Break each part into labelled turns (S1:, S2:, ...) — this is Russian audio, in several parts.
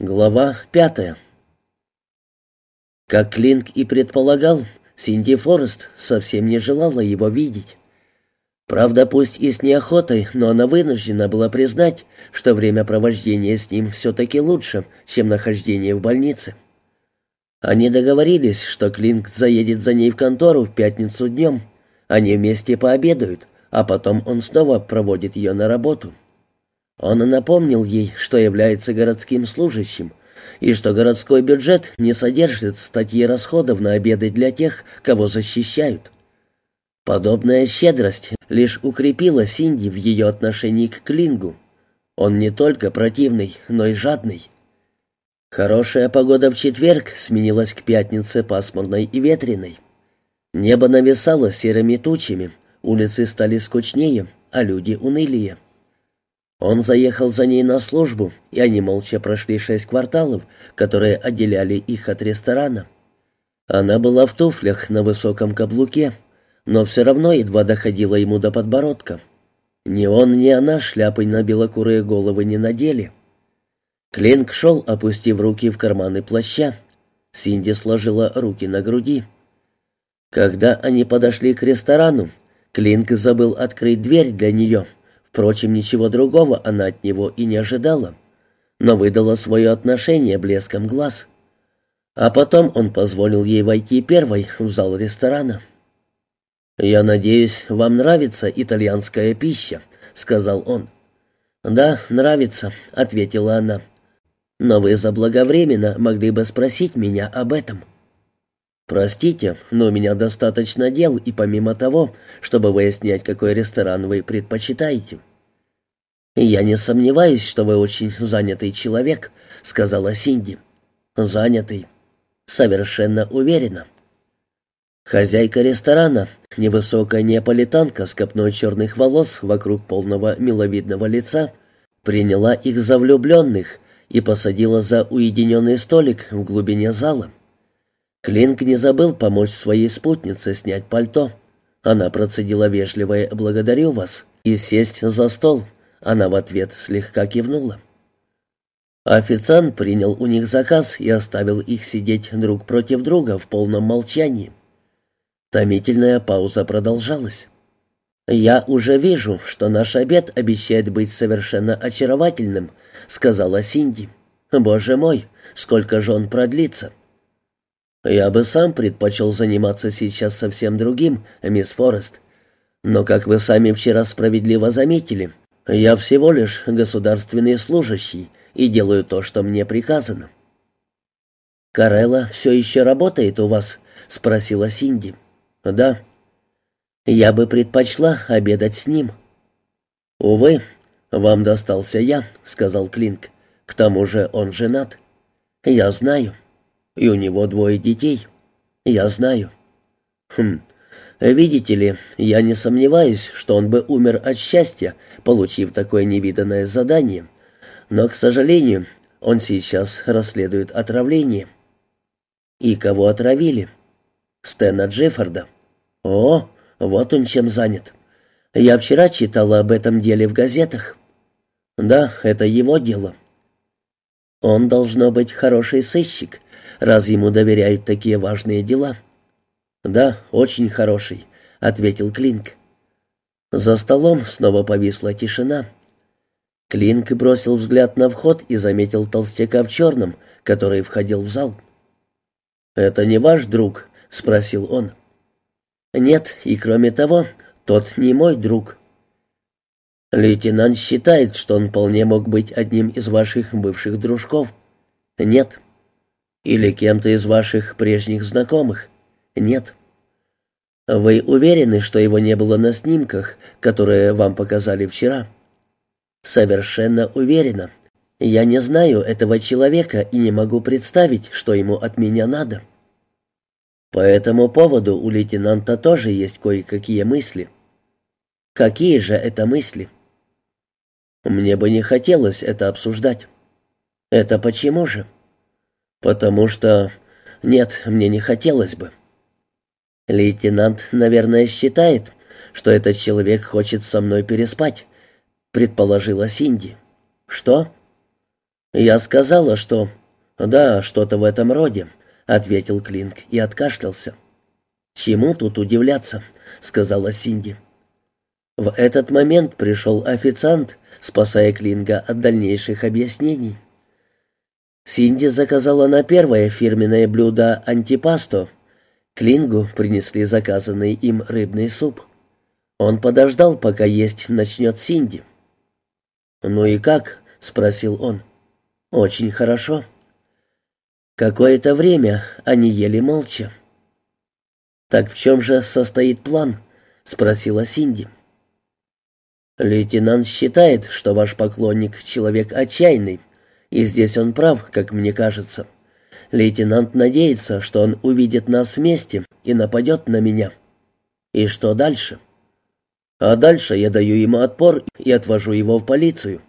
S1: Глава пятая. Как Клинк и предполагал, Синди Форест совсем не желала его видеть. Правда, пусть и с неохотой, но она вынуждена была признать, что время провождения с ним все-таки лучше, чем нахождение в больнице. Они договорились, что Клинк заедет за ней в контору в пятницу днем. Они вместе пообедают, а потом он снова проводит ее на работу. Он напомнил ей, что является городским служащим, и что городской бюджет не содержит статьи расходов на обеды для тех, кого защищают. Подобная щедрость лишь укрепила Синди в ее отношении к Клингу. Он не только противный, но и жадный. Хорошая погода в четверг сменилась к пятнице пасмурной и ветреной. Небо нависало серыми тучами, улицы стали скучнее, а люди унылее. Он заехал за ней на службу, и они молча прошли шесть кварталов, которые отделяли их от ресторана. Она была в туфлях на высоком каблуке, но все равно едва доходила ему до подбородка. Ни он, ни она шляпой на белокурые головы не надели. Клинк шел, опустив руки в карманы плаща. Синди сложила руки на груди. Когда они подошли к ресторану, Клинк забыл открыть дверь для нее — Впрочем, ничего другого она от него и не ожидала, но выдала свое отношение блеском глаз. А потом он позволил ей войти первой в зал ресторана. «Я надеюсь, вам нравится итальянская пища», — сказал он. «Да, нравится», — ответила она. «Но вы заблаговременно могли бы спросить меня об этом». «Простите, но у меня достаточно дел, и помимо того, чтобы выяснять, какой ресторан вы предпочитаете». «Я не сомневаюсь, что вы очень занятый человек», — сказала Синди. «Занятый. Совершенно уверена». Хозяйка ресторана, невысокая неаполитанка с копной черных волос вокруг полного миловидного лица, приняла их за влюбленных и посадила за уединенный столик в глубине зала. Клинк не забыл помочь своей спутнице снять пальто. Она процедила вежливое «благодарю вас» и сесть за стол. Она в ответ слегка кивнула. Официант принял у них заказ и оставил их сидеть друг против друга в полном молчании. Томительная пауза продолжалась. «Я уже вижу, что наш обед обещает быть совершенно очаровательным», — сказала Синди. «Боже мой, сколько же он продлится!» «Я бы сам предпочел заниматься сейчас совсем другим, мисс Форест. Но, как вы сами вчера справедливо заметили, я всего лишь государственный служащий и делаю то, что мне приказано». «Карелла все еще работает у вас?» — спросила Синди. «Да». «Я бы предпочла обедать с ним». «Увы, вам достался я», — сказал Клинк. «К тому же он женат». «Я знаю». И у него двое детей. Я знаю. Хм. Видите ли, я не сомневаюсь, что он бы умер от счастья, получив такое невиданное задание. Но, к сожалению, он сейчас расследует отравление. И кого отравили? Стэна Джеффорда. О, вот он чем занят. Я вчера читала об этом деле в газетах. Да, это его дело. Он должно быть хороший сыщик, раз ему доверяют такие важные дела». «Да, очень хороший», — ответил Клинк. За столом снова повисла тишина. Клинк бросил взгляд на вход и заметил толстяка в черном, который входил в зал. «Это не ваш друг?» — спросил он. «Нет, и кроме того, тот не мой друг». «Лейтенант считает, что он вполне мог быть одним из ваших бывших дружков». «Нет». Или кем-то из ваших прежних знакомых? Нет. Вы уверены, что его не было на снимках, которые вам показали вчера? Совершенно уверена. Я не знаю этого человека и не могу представить, что ему от меня надо. По этому поводу у лейтенанта тоже есть кое-какие мысли. Какие же это мысли? Мне бы не хотелось это обсуждать. Это почему же? «Потому что... Нет, мне не хотелось бы». «Лейтенант, наверное, считает, что этот человек хочет со мной переспать», — предположила Синди. «Что?» «Я сказала, что...» «Да, что-то в этом роде», — ответил Клинк и откашлялся. «Чему тут удивляться?» — сказала Синди. В этот момент пришел официант, спасая Клинга от дальнейших объяснений. Синди заказала на первое фирменное блюдо антипасто. Клингу принесли заказанный им рыбный суп. Он подождал, пока есть начнет Синди. «Ну и как?» — спросил он. «Очень хорошо». Какое-то время они ели молча. «Так в чем же состоит план?» — спросила Синди. «Лейтенант считает, что ваш поклонник — человек отчаянный, и здесь он прав, как мне кажется. Лейтенант надеется, что он увидит нас вместе и нападет на меня. И что дальше?» «А дальше я даю ему отпор и отвожу его в полицию».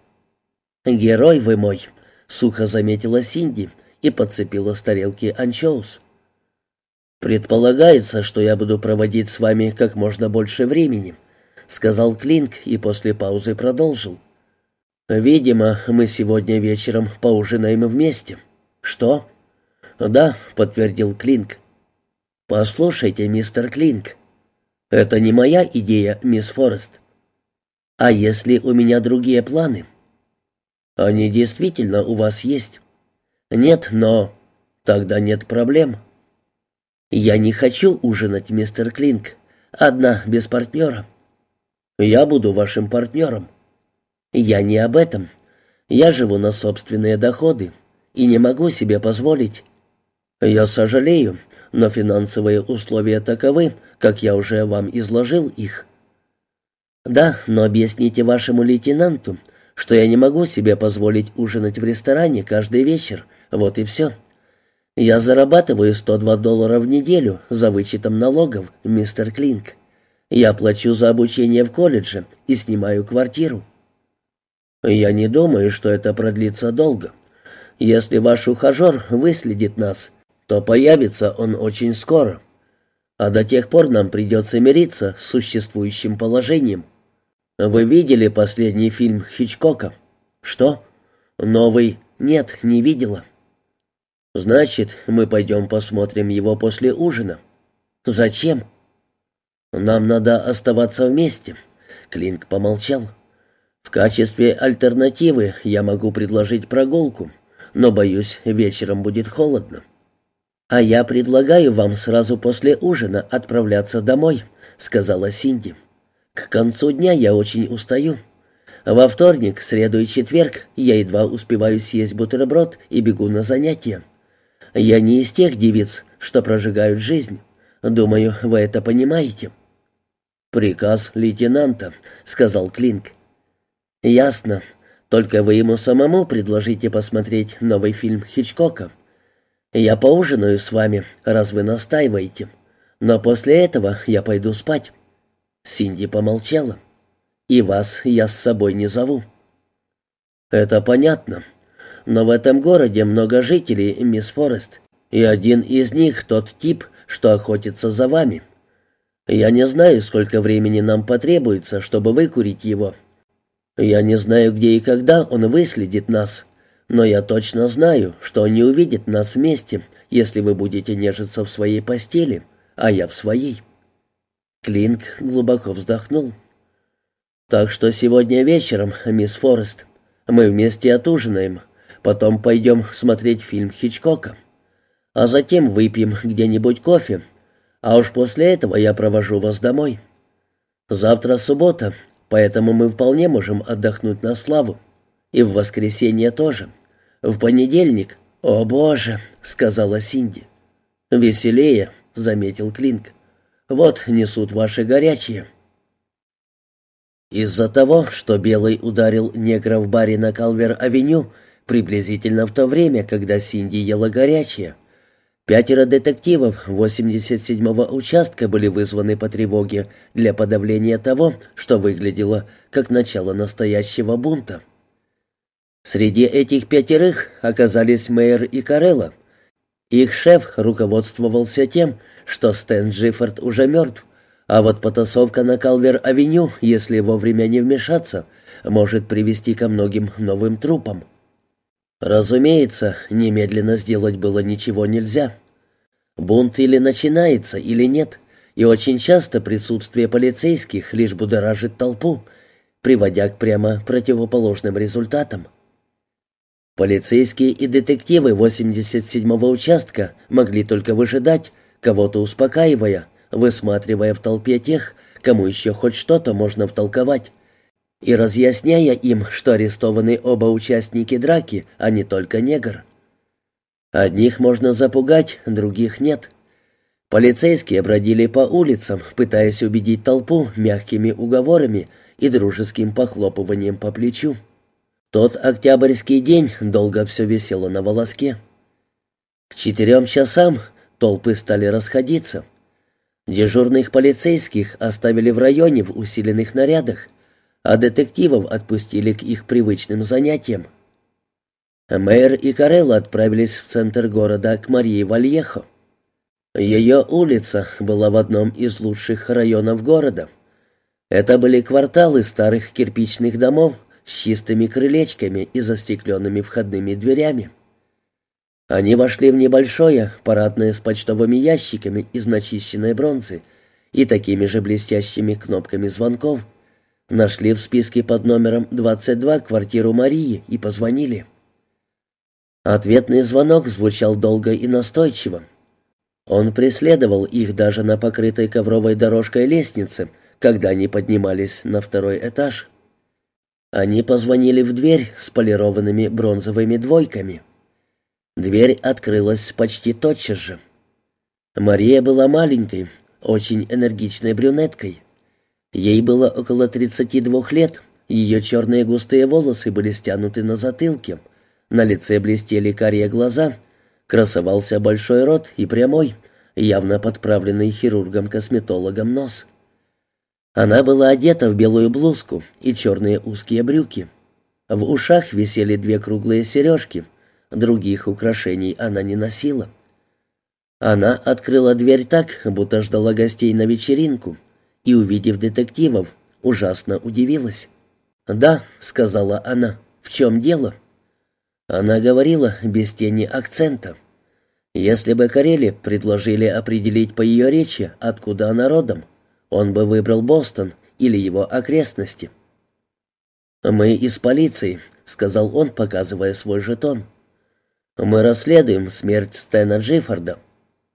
S1: «Герой вы мой», — сухо заметила Синди и подцепила с тарелки анчоус. «Предполагается, что я буду проводить с вами как можно больше времени», — сказал Клинк и после паузы продолжил. «Видимо, мы сегодня вечером поужинаем вместе». «Что?» «Да», — подтвердил Клинк. «Послушайте, мистер Клинк, это не моя идея, мисс Форест. А если у меня другие планы?» «Они действительно у вас есть». «Нет, но...» «Тогда нет проблем». «Я не хочу ужинать, мистер Клинк. Одна, без партнера». «Я буду вашим партнером». «Я не об этом. Я живу на собственные доходы и не могу себе позволить». «Я сожалею, но финансовые условия таковы, как я уже вам изложил их». «Да, но объясните вашему лейтенанту, что я не могу себе позволить ужинать в ресторане каждый вечер, вот и все». Я зарабатываю 102 доллара в неделю за вычетом налогов, мистер Клинк. Я плачу за обучение в колледже и снимаю квартиру. Я не думаю, что это продлится долго. Если ваш ухажер выследит нас, то появится он очень скоро. А до тех пор нам придется мириться с существующим положением. Вы видели последний фильм Хичкока? Что? Новый? Нет, не видела. «Значит, мы пойдем посмотрим его после ужина». «Зачем?» «Нам надо оставаться вместе», — Клинк помолчал. «В качестве альтернативы я могу предложить прогулку, но, боюсь, вечером будет холодно». «А я предлагаю вам сразу после ужина отправляться домой», — сказала Синди. «К концу дня я очень устаю. Во вторник, среду и четверг я едва успеваю съесть бутерброд и бегу на занятия. Я не из тех девиц, что прожигают жизнь. Думаю, вы это понимаете». «Приказ лейтенанта», — сказал Клинк. «Ясно. Только вы ему самому предложите посмотреть новый фильм Хичкока. Я поужинаю с вами, раз вы настаиваете. Но после этого я пойду спать». Синди помолчала. «И вас я с собой не зову». «Это понятно. Но в этом городе много жителей, мисс Форест, и один из них тот тип, что охотится за вами. Я не знаю, сколько времени нам потребуется, чтобы выкурить его. Я не знаю, где и когда он выследит нас, но я точно знаю, что он не увидит нас вместе, если вы будете нежиться в своей постели, а я в своей». Клинк глубоко вздохнул. «Так что сегодня вечером, мисс Форест, мы вместе отужинаем, Потом пойдем смотреть фильм Хичкока. А затем выпьем где-нибудь кофе. А уж после этого я провожу вас домой. Завтра суббота, поэтому мы вполне можем отдохнуть на славу. И в воскресенье тоже. В понедельник... «О, Боже!» — сказала Синди. «Веселее», — заметил Клинк. «Вот несут ваши горячие». Из-за того, что Белый ударил негра в баре на Калвер-авеню, приблизительно в то время, когда Синди ела горячее. Пятеро детективов 87-го участка были вызваны по тревоге для подавления того, что выглядело как начало настоящего бунта. Среди этих пятерых оказались Мэйр и Карелла. Их шеф руководствовался тем, что Стэн Джиффорд уже мертв, а вот потасовка на Калвер-авеню, если вовремя не вмешаться, может привести ко многим новым трупам. Разумеется, немедленно сделать было ничего нельзя. Бунт или начинается, или нет, и очень часто присутствие полицейских лишь будоражит толпу, приводя к прямо противоположным результатам. Полицейские и детективы 87-го участка могли только выжидать, кого-то успокаивая, высматривая в толпе тех, кому еще хоть что-то можно втолковать, и разъясняя им, что арестованы оба участники драки, а не только негр. Одних можно запугать, других нет. Полицейские бродили по улицам, пытаясь убедить толпу мягкими уговорами и дружеским похлопыванием по плечу. Тот октябрьский день долго все висело на волоске. К четырем часам толпы стали расходиться. Дежурных полицейских оставили в районе в усиленных нарядах, а детективов отпустили к их привычным занятиям. Мэр и Карелла отправились в центр города к Марии Вальехо. Ее улица была в одном из лучших районов города. Это были кварталы старых кирпичных домов с чистыми крылечками и застекленными входными дверями. Они вошли в небольшое, парадное с почтовыми ящиками из начищенной бронзы и такими же блестящими кнопками звонков — Нашли в списке под номером 22 квартиру Марии и позвонили. Ответный звонок звучал долго и настойчиво. Он преследовал их даже на покрытой ковровой дорожкой лестнице, когда они поднимались на второй этаж. Они позвонили в дверь с полированными бронзовыми двойками. Дверь открылась почти тотчас же. Мария была маленькой, очень энергичной брюнеткой. Ей было около 32 лет, ее черные густые волосы были стянуты на затылке, на лице блестели карие глаза, красовался большой рот и прямой, явно подправленный хирургом-косметологом нос. Она была одета в белую блузку и черные узкие брюки. В ушах висели две круглые сережки, других украшений она не носила. Она открыла дверь так, будто ждала гостей на вечеринку — и, увидев детективов, ужасно удивилась. «Да», — сказала она, — «в чем дело?» Она говорила без тени акцента. Если бы Карели предложили определить по ее речи, откуда она родом, он бы выбрал Бостон или его окрестности. «Мы из полиции», — сказал он, показывая свой жетон. «Мы расследуем смерть Стэна Джиффорда».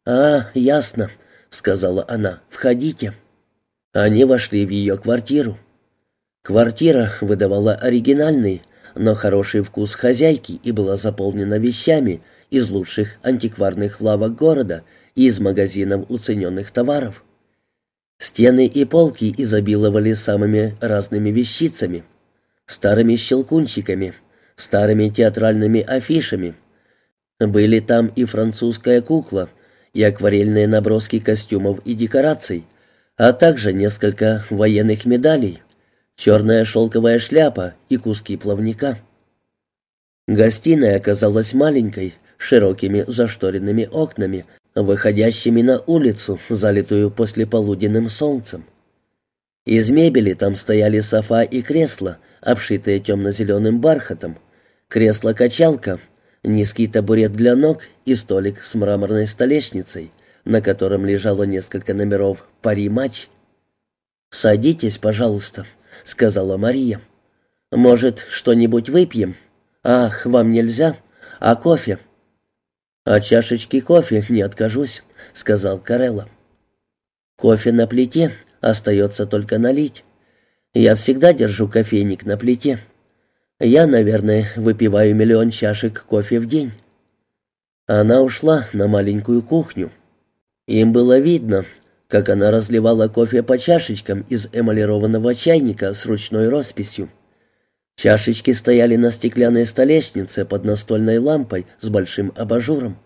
S1: «А, ясно», — сказала она, — «входите». Они вошли в ее квартиру. Квартира выдавала оригинальный, но хороший вкус хозяйки и была заполнена вещами из лучших антикварных лавок города и из магазинов уцененных товаров. Стены и полки изобиловали самыми разными вещицами, старыми щелкунчиками, старыми театральными афишами. Были там и французская кукла, и акварельные наброски костюмов и декораций, а также несколько военных медалей, черная шелковая шляпа и куски плавника. Гостиная оказалась маленькой, широкими зашторенными окнами, выходящими на улицу, залитую послеполуденным солнцем. Из мебели там стояли софа и кресла, обшитые темно-зеленым бархатом, кресло-качалка, низкий табурет для ног и столик с мраморной столешницей — на котором лежало несколько номеров «Пари-матч». «Садитесь, пожалуйста», — сказала Мария. «Может, что-нибудь выпьем? Ах, вам нельзя? А кофе?» «От чашечки кофе не откажусь», — сказал Карелла. «Кофе на плите, остается только налить. Я всегда держу кофейник на плите. Я, наверное, выпиваю миллион чашек кофе в день». Она ушла на маленькую кухню. Им было видно, как она разливала кофе по чашечкам из эмалированного чайника с ручной росписью. Чашечки стояли на стеклянной столешнице под настольной лампой с большим абажуром.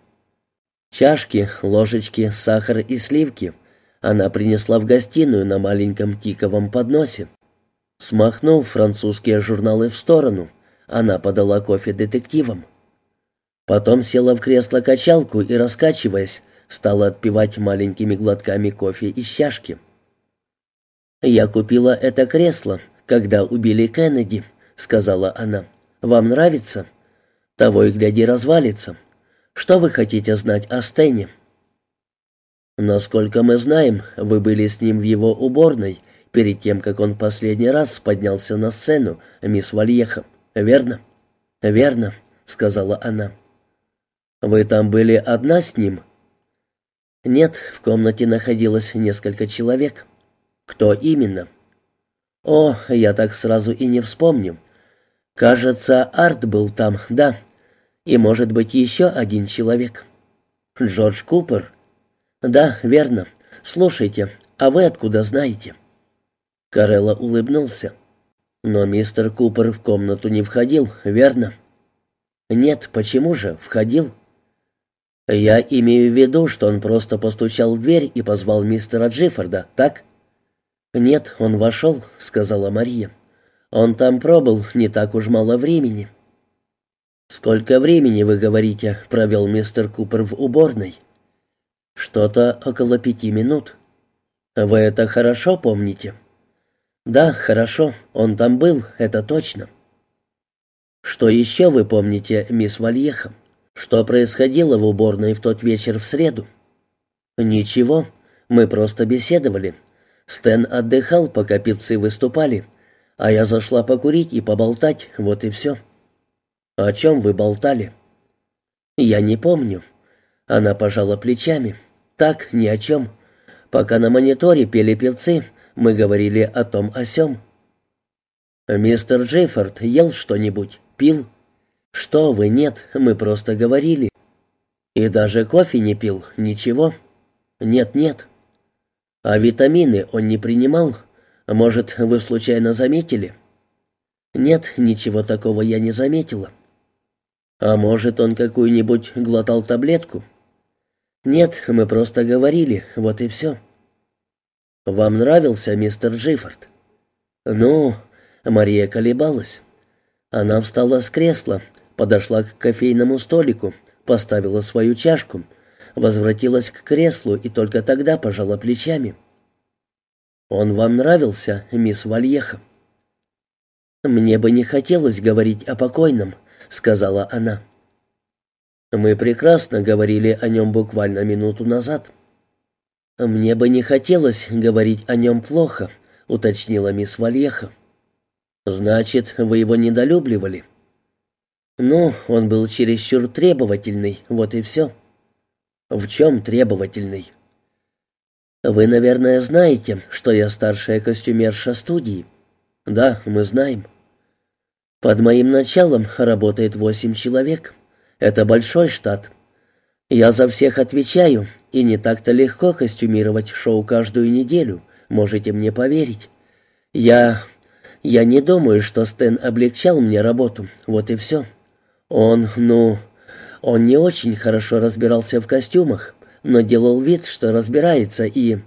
S1: Чашки, ложечки, сахар и сливки она принесла в гостиную на маленьком тиковом подносе. Смахнув французские журналы в сторону, она подала кофе детективам. Потом села в кресло-качалку и, раскачиваясь, стала отпивать маленькими глотками кофе из чашки. «Я купила это кресло, когда убили Кеннеди», — сказала она. «Вам нравится?» Того и гляди развалится. Что вы хотите знать о Стэне?» «Насколько мы знаем, вы были с ним в его уборной перед тем, как он последний раз поднялся на сцену, мисс Вальеха. Верно?» «Верно», — сказала она. «Вы там были одна с ним?» «Нет, в комнате находилось несколько человек». «Кто именно?» «О, я так сразу и не вспомню. Кажется, Арт был там, да. И, может быть, еще один человек». «Джордж Купер?» «Да, верно. Слушайте, а вы откуда знаете?» Карелла улыбнулся. «Но мистер Купер в комнату не входил, верно?» «Нет, почему же? Входил». «Я имею в виду, что он просто постучал в дверь и позвал мистера Джиффорда, так?» «Нет, он вошел», — сказала Мария. «Он там пробыл не так уж мало времени». «Сколько времени, вы говорите, провел мистер Купер в уборной?» «Что-то около пяти минут». «Вы это хорошо помните?» «Да, хорошо, он там был, это точно». «Что еще вы помните, мисс Вальеха? Что происходило в уборной в тот вечер в среду?» «Ничего, мы просто беседовали. Стэн отдыхал, пока певцы выступали, а я зашла покурить и поболтать, вот и все». «О чем вы болтали?» «Я не помню». Она пожала плечами. «Так, ни о чем. Пока на мониторе пели певцы, мы говорили о том о сём». «Мистер Джейфорд ел что-нибудь? Пил?» «Что вы, нет, мы просто говорили». «И даже кофе не пил? Ничего?» «Нет-нет». «А витамины он не принимал? Может, вы случайно заметили?» «Нет, ничего такого я не заметила». А может, он какую-нибудь глотал таблетку? Нет, мы просто говорили, вот и все. Вам нравился мистер Джиффорд? Ну, Мария колебалась. Она встала с кресла, подошла к кофейному столику, поставила свою чашку, возвратилась к креслу и только тогда пожала плечами. «Он вам нравился, мисс Вальеха?» «Мне бы не хотелось говорить о покойном», — сказала она. «Мы прекрасно говорили о нем буквально минуту назад». «Мне бы не хотелось говорить о нем плохо», — уточнила мисс Вальеха. «Значит, вы его недолюбливали?» «Ну, он был чересчур требовательный, вот и все». «В чем требовательный?» «Вы, наверное, знаете, что я старшая костюмерша студии». «Да, мы знаем». Под моим началом работает восемь человек. Это большой штат. Я за всех отвечаю, и не так-то легко костюмировать шоу каждую неделю, можете мне поверить. Я... я не думаю, что Стэн облегчал мне работу, вот и все. Он, ну... он не очень хорошо разбирался в костюмах, но делал вид, что разбирается, и...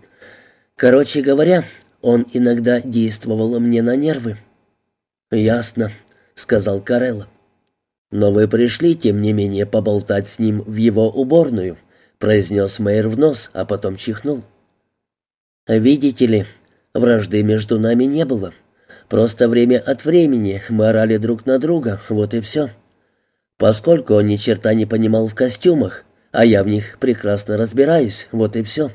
S1: Короче говоря, он иногда действовал мне на нервы. «Ясно», — сказал Карелла. «Но вы пришли, тем не менее, поболтать с ним в его уборную», — произнес мэр в нос, а потом чихнул. «Видите ли, вражды между нами не было. Просто время от времени мы орали друг на друга, вот и все. Поскольку он ни черта не понимал в костюмах, а я в них прекрасно разбираюсь, вот и все.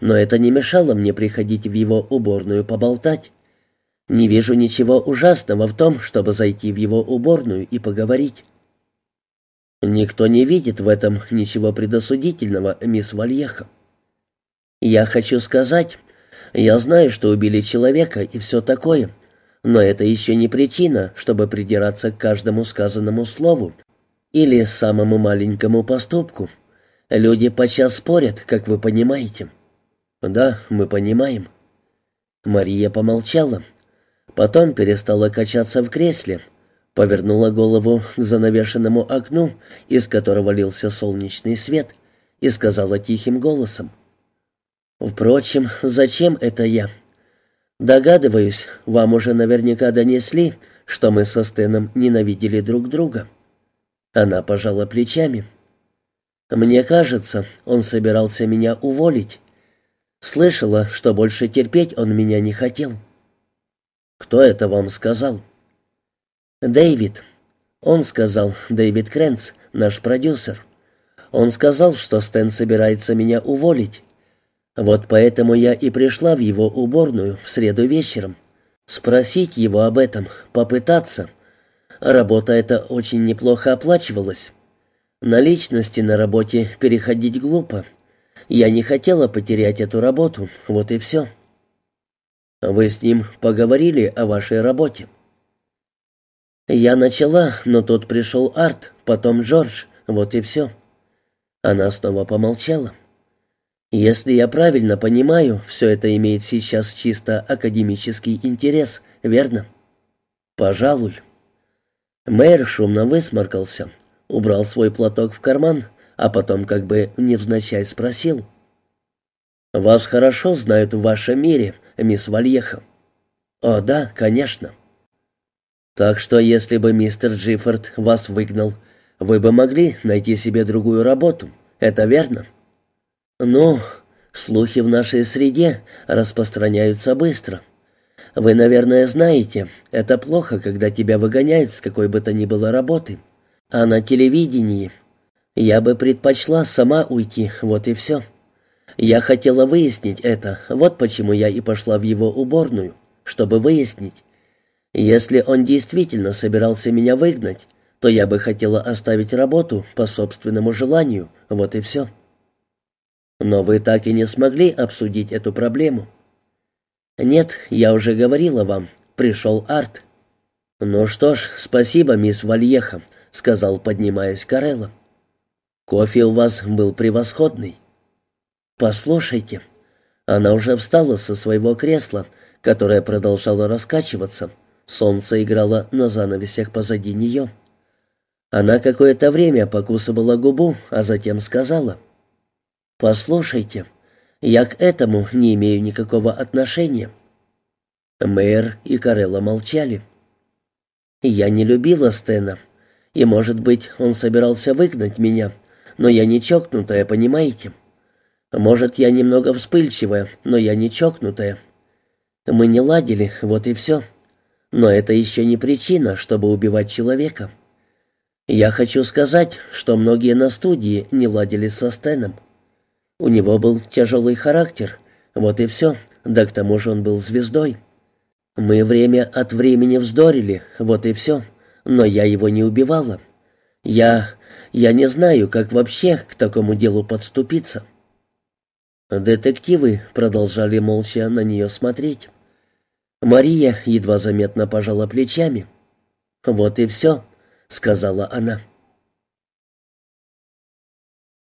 S1: Но это не мешало мне приходить в его уборную поболтать. Не вижу ничего ужасного в том, чтобы зайти в его уборную и поговорить. Никто не видит в этом ничего предосудительного, мисс Вальеха. Я хочу сказать, я знаю, что убили человека и все такое, но это еще не причина, чтобы придираться к каждому сказанному слову или самому маленькому поступку. Люди подчас спорят, как вы понимаете. Да, мы понимаем. Мария помолчала, Потом перестала качаться в кресле, повернула голову к занавешенному окну, из которого лился солнечный свет, и сказала тихим голосом. «Впрочем, зачем это я? Догадываюсь, вам уже наверняка донесли, что мы со Стеном ненавидели друг друга». Она пожала плечами. «Мне кажется, он собирался меня уволить. Слышала, что больше терпеть он меня не хотел». «Кто это вам сказал?» «Дэвид. Он сказал, Дэвид Крэнс, наш продюсер. Он сказал, что Стэн собирается меня уволить. Вот поэтому я и пришла в его уборную в среду вечером. Спросить его об этом, попытаться. Работа эта очень неплохо оплачивалась. На личности на работе переходить глупо. Я не хотела потерять эту работу, вот и все. Вы с ним поговорили о вашей работе? Я начала, но тут пришел Арт, потом Джордж, вот и все. Она снова помолчала. Если я правильно понимаю, все это имеет сейчас чисто академический интерес, верно? Пожалуй. Мэр шумно высморкался, убрал свой платок в карман, а потом как бы невзначай спросил. «Вас хорошо знают в вашем мире, мисс Вальеха?» «О, да, конечно». «Так что, если бы мистер Джиффорд вас выгнал, вы бы могли найти себе другую работу, это верно?» «Ну, слухи в нашей среде распространяются быстро. Вы, наверное, знаете, это плохо, когда тебя выгоняют с какой бы то ни было работы. А на телевидении я бы предпочла сама уйти, вот и все. Я хотела выяснить это, вот почему я и пошла в его уборную, чтобы выяснить. Если он действительно собирался меня выгнать, то я бы хотела оставить работу по собственному желанию, вот и все». Но вы так и не смогли обсудить эту проблему. Нет, я уже говорила вам, пришел Арт. Ну что ж, спасибо, мисс Вальеха, сказал, поднимаясь Карелла. Кофе у вас был превосходный. Послушайте, она уже встала со своего кресла, которое продолжало раскачиваться. Солнце играло на занавесях позади нее. Она какое-то время покусывала губу, а затем сказала — «Послушайте, я к этому не имею никакого отношения». Мэр и Карелла молчали. «Я не любила Стена, и, может быть, он собирался выгнать меня, но я не чокнутая, понимаете? Может, я немного вспыльчивая, но я не чокнутая. Мы не ладили, вот и все. Но это еще не причина, чтобы убивать человека. Я хочу сказать, что многие на студии не ладили со Стеном. У него был тяжелый характер, вот и все, да к тому же он был звездой. Мы время от времени вздорили, вот и все, но я его не убивала. Я... я не знаю, как вообще к такому делу подступиться». Детективы продолжали молча на нее смотреть. Мария едва заметно пожала плечами. «Вот и все», — сказала она.